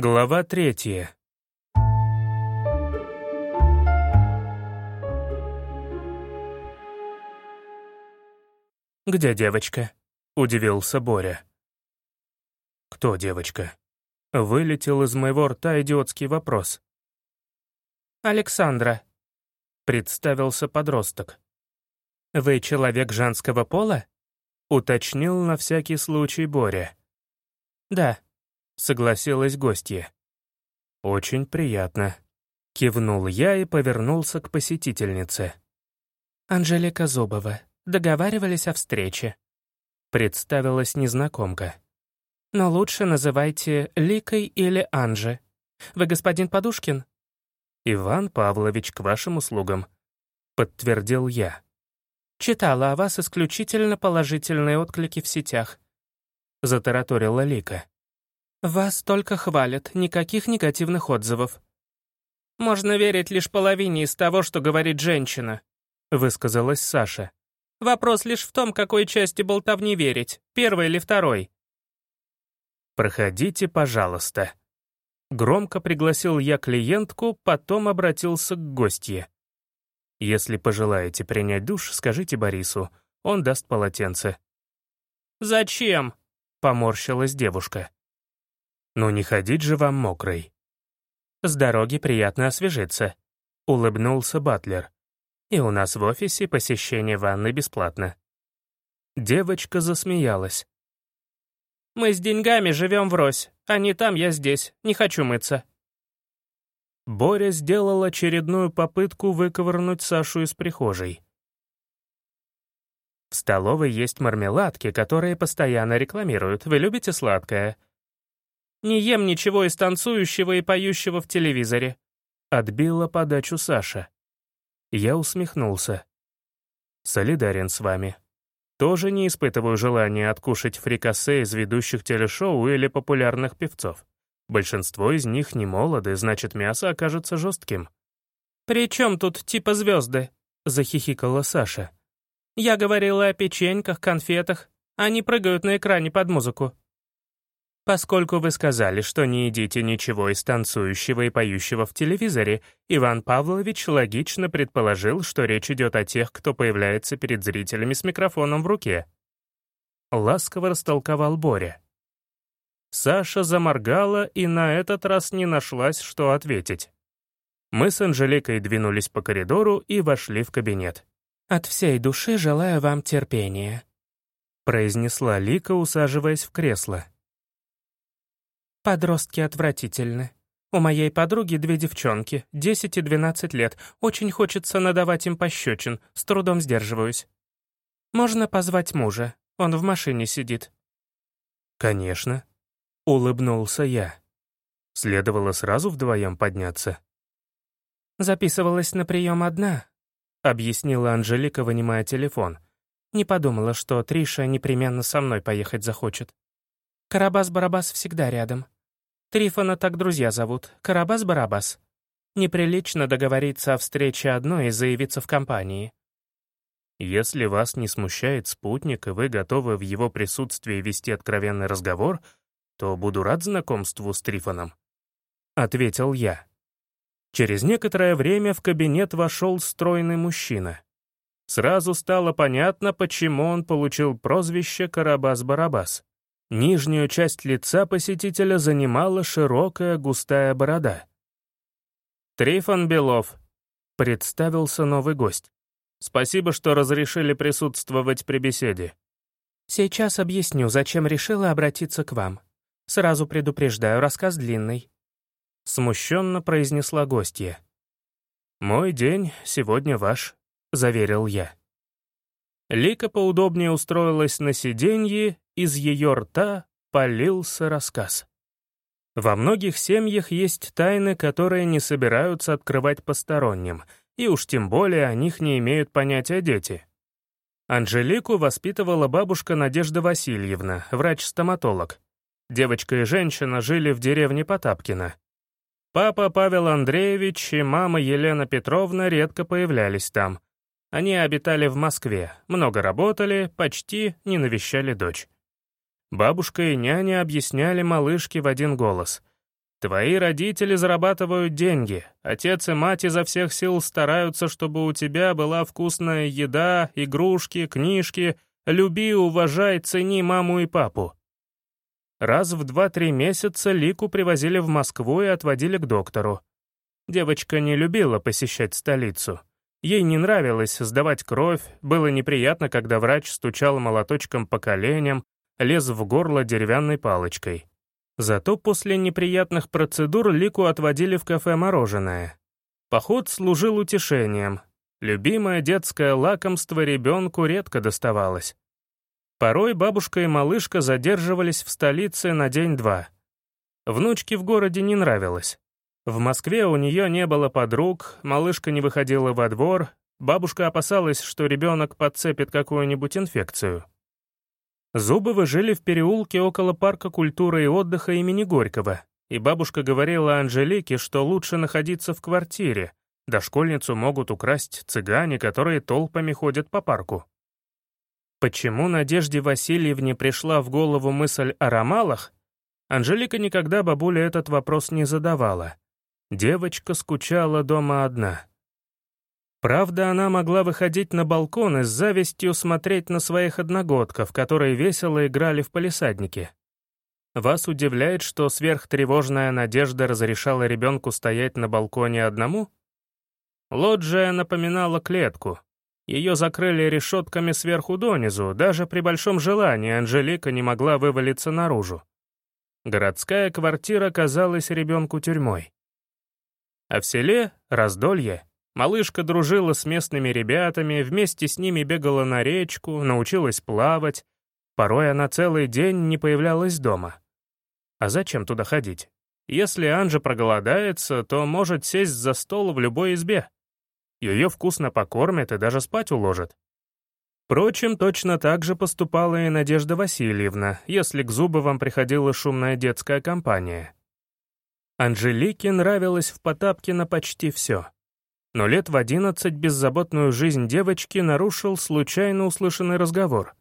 Глава третья. «Где девочка?» — удивился Боря. «Кто девочка?» — вылетел из моего рта идиотский вопрос. «Александра», — представился подросток. «Вы человек женского пола?» — уточнил на всякий случай Боря. «Да», — согласилась гостья. «Очень приятно», — кивнул я и повернулся к посетительнице. «Анжелика Зубова. Договаривались о встрече», — представилась незнакомка. «Но лучше называйте Ликой или Анже. Вы господин Подушкин?» «Иван Павлович, к вашим услугам», — подтвердил я. «Читала о вас исключительно положительные отклики в сетях», — затараторила Лика. «Вас только хвалят, никаких негативных отзывов». «Можно верить лишь половине из того, что говорит женщина», — высказалась Саша. «Вопрос лишь в том, какой части болтовни верить, первой или второй». «Проходите, пожалуйста». Громко пригласил я клиентку, потом обратился к гостье. Если пожелаете принять душ, скажите Борису, он даст полотенце». «Зачем?» — поморщилась девушка. «Ну не ходить же вам мокрой». «С дороги приятно освежиться», — улыбнулся Батлер. «И у нас в офисе посещение ванны бесплатно». Девочка засмеялась. «Мы с деньгами живем врозь. Они там, я здесь. Не хочу мыться». Боря сделал очередную попытку выковырнуть Сашу из прихожей. В столовой есть мармеладки, которые постоянно рекламируют. Вы любите сладкое? Не ем ничего из танцующего и поющего в телевизоре. Отбила подачу Саша. Я усмехнулся. Солидарен с вами. Тоже не испытываю желания откушать фрикасе из ведущих телешоу или популярных певцов. Большинство из них не молоды, значит, мясо окажется жестким. «При чем тут типа звезды?» — захихикала Саша. «Я говорила о печеньках, конфетах. Они прыгают на экране под музыку». Поскольку вы сказали, что не едите ничего из танцующего и поющего в телевизоре, Иван Павлович логично предположил, что речь идет о тех, кто появляется перед зрителями с микрофоном в руке. Ласково растолковал Боря. Саша заморгала и на этот раз не нашлась, что ответить. Мы с Анжеликой двинулись по коридору и вошли в кабинет. «От всей души желаю вам терпения», — произнесла Лика, усаживаясь в кресло. «Подростки отвратительны. У моей подруги две девчонки, 10 и 12 лет. Очень хочется надавать им пощечин, с трудом сдерживаюсь. Можно позвать мужа, он в машине сидит». «Конечно», Улыбнулся я. Следовало сразу вдвоем подняться. «Записывалась на прием одна», — объяснила Анжелика, вынимая телефон. Не подумала, что Триша непременно со мной поехать захочет. Карабас-Барабас всегда рядом. Трифона так друзья зовут. Карабас-Барабас. Неприлично договориться о встрече одной и заявиться в компании. Если вас не смущает спутник, и вы готовы в его присутствии вести откровенный разговор — то буду рад знакомству с Трифоном», — ответил я. Через некоторое время в кабинет вошел стройный мужчина. Сразу стало понятно, почему он получил прозвище «Карабас-Барабас». Нижнюю часть лица посетителя занимала широкая густая борода. «Трифон Белов», — представился новый гость. «Спасибо, что разрешили присутствовать при беседе». «Сейчас объясню, зачем решила обратиться к вам», Сразу предупреждаю, рассказ длинный». Смущенно произнесла гостья. «Мой день сегодня ваш», — заверил я. Лика поудобнее устроилась на сиденье, из ее рта полился рассказ. Во многих семьях есть тайны, которые не собираются открывать посторонним, и уж тем более о них не имеют понятия дети. Анжелику воспитывала бабушка Надежда Васильевна, врач-стоматолог. Девочка и женщина жили в деревне Потапкино. Папа Павел Андреевич и мама Елена Петровна редко появлялись там. Они обитали в Москве, много работали, почти не навещали дочь. Бабушка и няня объясняли малышке в один голос. Твои родители зарабатывают деньги. Отец и мать изо всех сил стараются, чтобы у тебя была вкусная еда, игрушки, книжки. Люби, уважай, цени маму и папу. Раз в два-три месяца Лику привозили в Москву и отводили к доктору. Девочка не любила посещать столицу. Ей не нравилось сдавать кровь, было неприятно, когда врач стучал молоточком по коленям, лез в горло деревянной палочкой. Зато после неприятных процедур Лику отводили в кафе мороженое. Поход служил утешением. Любимое детское лакомство ребенку редко доставалось. Порой бабушка и малышка задерживались в столице на день-два. Внучке в городе не нравилось. В Москве у нее не было подруг, малышка не выходила во двор, бабушка опасалась, что ребенок подцепит какую-нибудь инфекцию. Зубовы жили в переулке около парка культуры и отдыха имени Горького, и бабушка говорила Анжелике, что лучше находиться в квартире, дошкольницу могут украсть цыгане, которые толпами ходят по парку. Почему Надежде Васильевне пришла в голову мысль о ромалах, Анжелика никогда бабуле этот вопрос не задавала. Девочка скучала дома одна. Правда, она могла выходить на балкон и с завистью смотреть на своих одногодков, которые весело играли в палисаднике. Вас удивляет, что сверхтревожная надежда разрешала ребенку стоять на балконе одному? Лоджия напоминала клетку. Ее закрыли решетками сверху донизу, даже при большом желании Анжелика не могла вывалиться наружу. Городская квартира казалась ребенку тюрьмой. А в селе — раздолье — Малышка дружила с местными ребятами, вместе с ними бегала на речку, научилась плавать. Порой она целый день не появлялась дома. А зачем туда ходить? Если Анжа проголодается, то может сесть за стол в любой избе. Ее вкусно покормят и даже спать уложат. Впрочем, точно так же поступала и Надежда Васильевна, если к Зубовым приходила шумная детская компания. Анжелике нравилось в Потапкино почти все но лет в одиннадцать беззаботную жизнь девочки нарушил случайно услышанный разговор.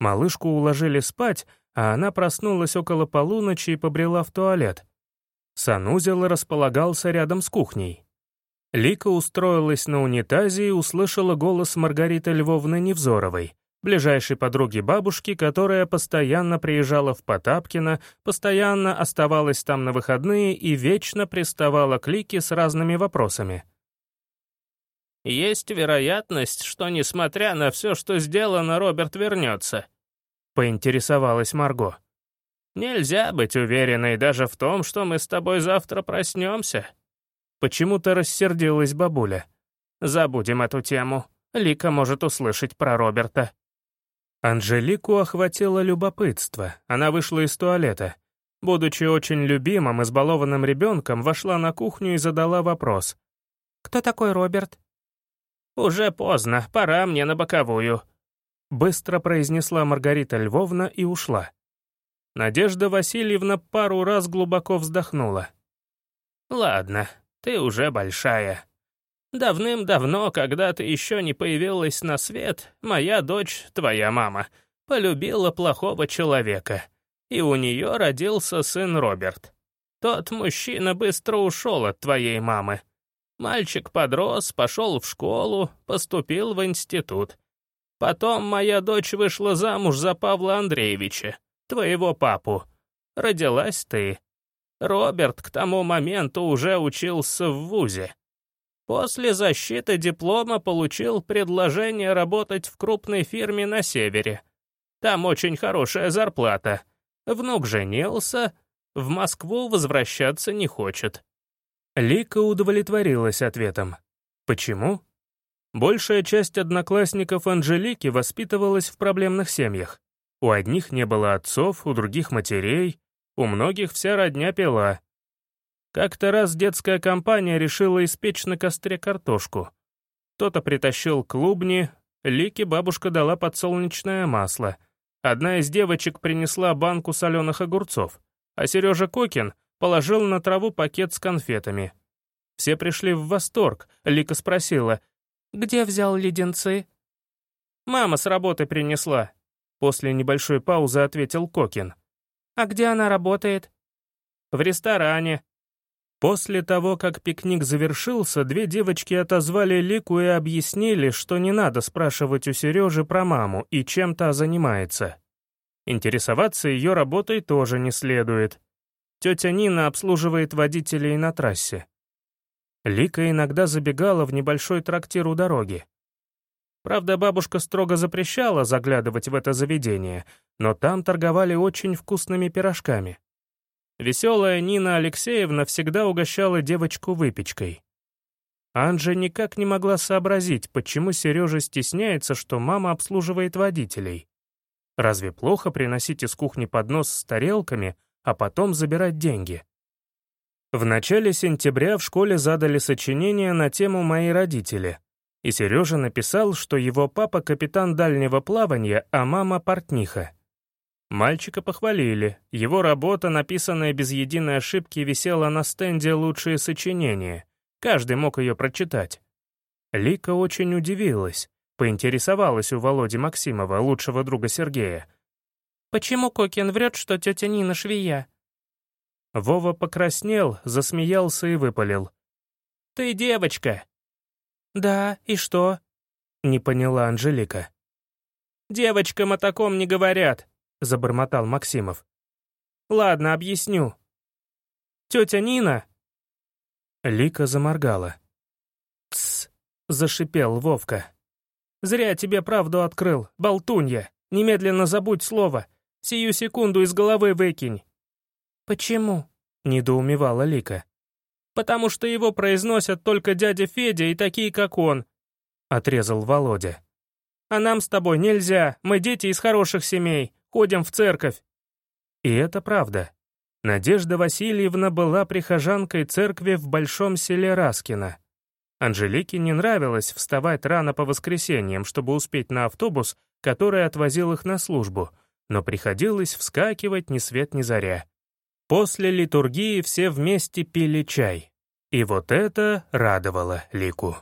Малышку уложили спать, а она проснулась около полуночи и побрела в туалет. Санузел располагался рядом с кухней. Лика устроилась на унитазе и услышала голос Маргариты Львовны Невзоровой, ближайшей подруги бабушки, которая постоянно приезжала в Потапкино, постоянно оставалась там на выходные и вечно приставала к Лике с разными вопросами — есть вероятность, что, несмотря на все, что сделано, Роберт вернется», — поинтересовалась Марго. «Нельзя быть уверенной даже в том, что мы с тобой завтра проснемся». Почему-то рассердилась бабуля. «Забудем эту тему. Лика может услышать про Роберта». Анжелику охватило любопытство. Она вышла из туалета. Будучи очень любимым, избалованным ребенком, вошла на кухню и задала вопрос. «Кто такой Роберт?» «Уже поздно, пора мне на боковую», — быстро произнесла Маргарита Львовна и ушла. Надежда Васильевна пару раз глубоко вздохнула. «Ладно, ты уже большая. Давным-давно, когда ты еще не появилась на свет, моя дочь, твоя мама, полюбила плохого человека, и у нее родился сын Роберт. Тот мужчина быстро ушел от твоей мамы. Мальчик подрос, пошел в школу, поступил в институт. Потом моя дочь вышла замуж за Павла Андреевича, твоего папу. Родилась ты. Роберт к тому моменту уже учился в ВУЗе. После защиты диплома получил предложение работать в крупной фирме на севере. Там очень хорошая зарплата. Внук женился, в Москву возвращаться не хочет. Лика удовлетворилась ответом. Почему? Большая часть одноклассников Анжелики воспитывалась в проблемных семьях. У одних не было отцов, у других — матерей, у многих вся родня пила. Как-то раз детская компания решила испечь на костре картошку. Кто-то притащил клубни, Лике бабушка дала подсолнечное масло. Одна из девочек принесла банку соленых огурцов, а Сережа Кокин положил на траву пакет с конфетами. Все пришли в восторг. Лика спросила, «Где взял леденцы?» «Мама с работы принесла», — после небольшой паузы ответил Кокин. «А где она работает?» «В ресторане», После того, как пикник завершился, две девочки отозвали Лику и объяснили, что не надо спрашивать у Сережи про маму и чем та занимается. Интересоваться ее работой тоже не следует. Тетя Нина обслуживает водителей на трассе. Лика иногда забегала в небольшой трактир у дороги. Правда, бабушка строго запрещала заглядывать в это заведение, но там торговали очень вкусными пирожками. Веселая Нина Алексеевна всегда угощала девочку выпечкой. Анжа никак не могла сообразить, почему Сережа стесняется, что мама обслуживает водителей. Разве плохо приносить из кухни поднос с тарелками, а потом забирать деньги? В начале сентября в школе задали сочинение на тему «Мои родители», и Сережа написал, что его папа капитан дальнего плавания, а мама портниха. Мальчика похвалили. Его работа, написанная без единой ошибки, висела на стенде «Лучшие сочинения». Каждый мог ее прочитать. Лика очень удивилась, поинтересовалась у Володи Максимова, лучшего друга Сергея. «Почему Кокин врет, что тетя Нина швея?» Вова покраснел, засмеялся и выпалил. «Ты девочка!» «Да, и что?» — не поняла Анжелика. «Девочкам о таком не говорят», — забормотал Максимов. «Ладно, объясню. Тетя Нина...» Лика заморгала. «Тсс!» — зашипел Вовка. «Зря тебе правду открыл, болтунья. Немедленно забудь слово. Сию секунду из головы выкинь». «Почему?» — недоумевала Лика. «Потому что его произносят только дядя Федя и такие, как он», — отрезал Володя. «А нам с тобой нельзя, мы дети из хороших семей ходим в церковь». И это правда. Надежда Васильевна была прихожанкой церкви в большом селе Раскино. Анжелике не нравилось вставать рано по воскресеньям, чтобы успеть на автобус, который отвозил их на службу, но приходилось вскакивать ни свет ни заря. После литургии все вместе пили чай. И вот это радовало Лику.